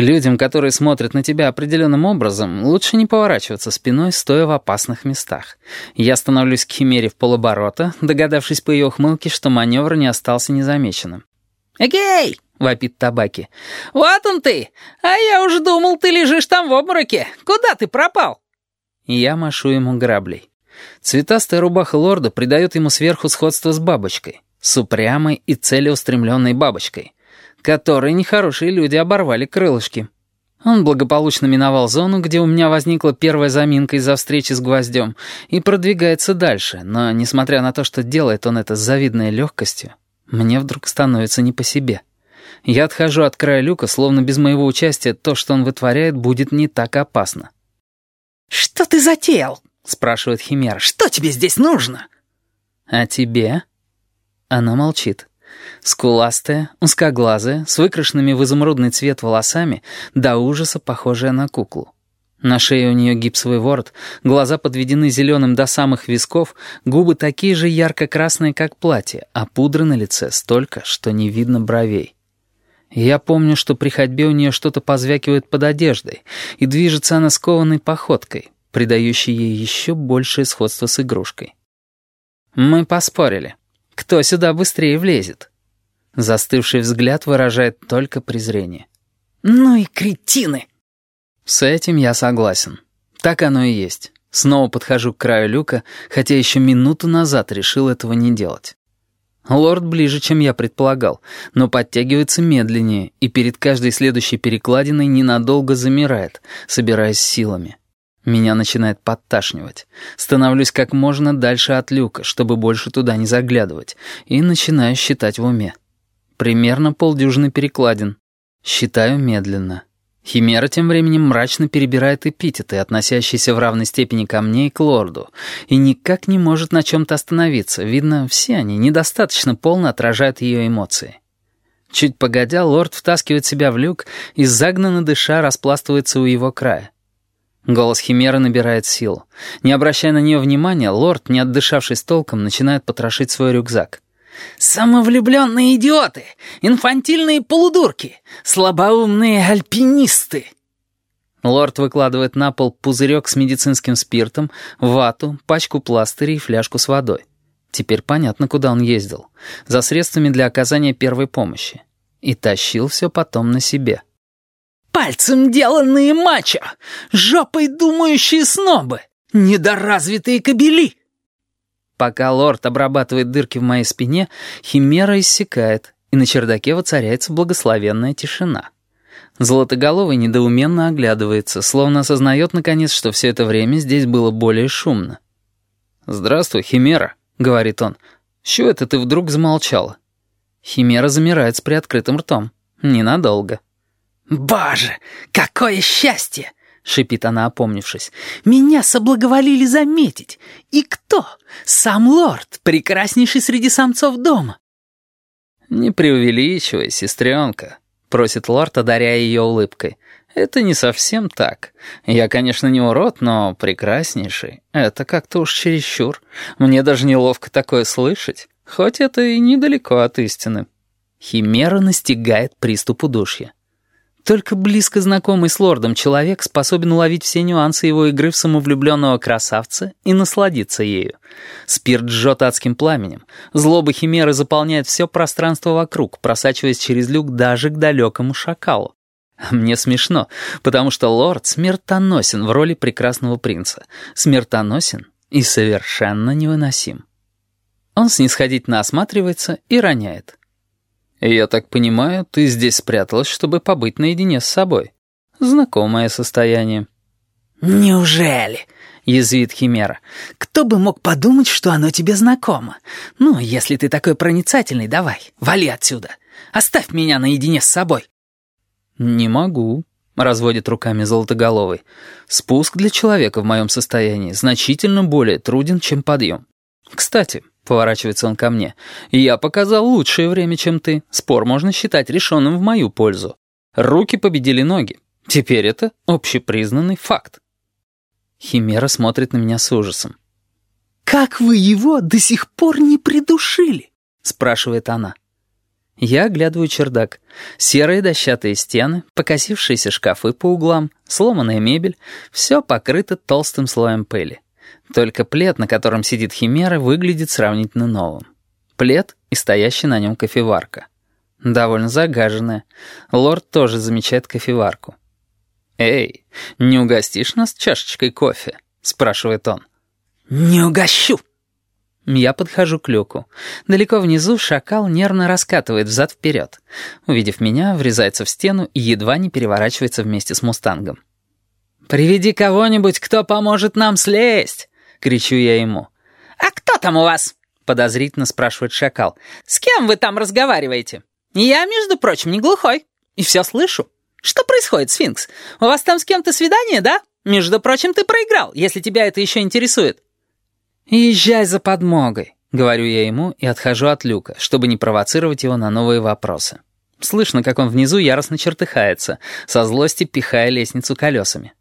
Людям, которые смотрят на тебя определенным образом, лучше не поворачиваться спиной, стоя в опасных местах. Я становлюсь к Химере в полоборота, догадавшись по ее ухмылке, что маневр не остался незамеченным. «Эгей!» — вопит табаки. «Вот он ты! А я уж думал, ты лежишь там в обмороке. Куда ты пропал?» Я машу ему граблей. Цветастая рубаха лорда придает ему сверху сходство с бабочкой, с упрямой и целеустремленной бабочкой, которой нехорошие люди оборвали крылышки. Он благополучно миновал зону, где у меня возникла первая заминка из-за встречи с гвоздем, и продвигается дальше, но, несмотря на то, что делает он это с завидной легкостью, мне вдруг становится не по себе. Я отхожу от края люка, словно без моего участия то, что он вытворяет, будет не так опасно. «Что ты затеял?» — спрашивает Химера. «Что тебе здесь нужно?» «А тебе?» Она молчит. Скуластая, узкоглазая, с выкрашенными в изумрудный цвет волосами, до ужаса похожая на куклу. На шее у нее гипсовый ворот, глаза подведены зеленым до самых висков, губы такие же ярко-красные, как платье, а пудры на лице столько, что не видно бровей. Я помню, что при ходьбе у нее что-то позвякивает под одеждой, и движется она скованной походкой, придающей ей еще большее сходство с игрушкой. Мы поспорили. Кто сюда быстрее влезет? Застывший взгляд выражает только презрение. «Ну и кретины!» С этим я согласен. Так оно и есть. Снова подхожу к краю люка, хотя еще минуту назад решил этого не делать. Лорд ближе, чем я предполагал, но подтягивается медленнее и перед каждой следующей перекладиной ненадолго замирает, собираясь силами. Меня начинает подташнивать. Становлюсь как можно дальше от люка, чтобы больше туда не заглядывать, и начинаю считать в уме. Примерно полдюжины перекладин. Считаю медленно. Химера тем временем мрачно перебирает эпитеты, относящиеся в равной степени ко мне и к лорду, и никак не может на чем-то остановиться. Видно, все они недостаточно полно отражают ее эмоции. Чуть погодя, лорд втаскивает себя в люк и, загнанно дыша, распластывается у его края. Голос Химеры набирает силу. Не обращая на нее внимания, лорд, не отдышавшись толком, начинает потрошить свой рюкзак. «Самовлюбленные идиоты! Инфантильные полудурки! Слабоумные альпинисты!» Лорд выкладывает на пол пузырек с медицинским спиртом, вату, пачку пластырей и фляжку с водой. Теперь понятно, куда он ездил. За средствами для оказания первой помощи. И тащил все потом на себе. «Пальцем деланные мачо! Жопой думающие снобы! Недоразвитые кобели!» Пока лорд обрабатывает дырки в моей спине, химера иссякает, и на чердаке воцаряется благословенная тишина. Золотоголовый недоуменно оглядывается, словно осознает, наконец, что все это время здесь было более шумно. «Здравствуй, Химера», — говорит он. «С чего это ты вдруг замолчала?» Химера замирает с приоткрытым ртом. Ненадолго. «Боже, какое счастье!» — шипит она, опомнившись. «Меня соблаговолили заметить. И кто? Сам лорд, прекраснейший среди самцов дома». «Не преувеличивай, сестренка», — просит лорд, одаряя ее улыбкой. «Это не совсем так. Я, конечно, не урод, но прекраснейший. Это как-то уж чересчур. Мне даже неловко такое слышать, хоть это и недалеко от истины». Химера настигает приступ удушья. Только близко знакомый с лордом человек способен уловить все нюансы его игры в самовлюбленного красавца и насладиться ею. Спирт жжет адским пламенем. Злоба химеры заполняет все пространство вокруг, просачиваясь через люк даже к далекому шакалу. Мне смешно, потому что лорд смертоносен в роли прекрасного принца. Смертоносен и совершенно невыносим. Он снисходительно осматривается и роняет. «Я так понимаю, ты здесь спряталась, чтобы побыть наедине с собой. Знакомое состояние». «Неужели?» — язвит Химера. «Кто бы мог подумать, что оно тебе знакомо? Ну, если ты такой проницательный, давай, вали отсюда. Оставь меня наедине с собой». «Не могу», — разводит руками Золотоголовый. «Спуск для человека в моем состоянии значительно более труден, чем подъем. Кстати, Поворачивается он ко мне. «Я показал лучшее время, чем ты. Спор можно считать решенным в мою пользу. Руки победили ноги. Теперь это общепризнанный факт». Химера смотрит на меня с ужасом. «Как вы его до сих пор не придушили?» — спрашивает она. Я оглядываю чердак. Серые дощатые стены, покосившиеся шкафы по углам, сломанная мебель — все покрыто толстым слоем пыли. Только плед, на котором сидит химера, выглядит сравнительно новым. Плед и стоящая на нем кофеварка. Довольно загаженная. Лорд тоже замечает кофеварку. «Эй, не угостишь нас чашечкой кофе?» — спрашивает он. «Не угощу!» Я подхожу к люку. Далеко внизу шакал нервно раскатывает взад-вперед. Увидев меня, врезается в стену и едва не переворачивается вместе с мустангом. «Приведи кого-нибудь, кто поможет нам слезть!» — кричу я ему. «А кто там у вас?» — подозрительно спрашивает шакал. «С кем вы там разговариваете? Я, между прочим, не глухой. И все слышу. Что происходит, сфинкс? У вас там с кем-то свидание, да? Между прочим, ты проиграл, если тебя это еще интересует». «Езжай за подмогой», — говорю я ему и отхожу от люка, чтобы не провоцировать его на новые вопросы. Слышно, как он внизу яростно чертыхается, со злости пихая лестницу колесами.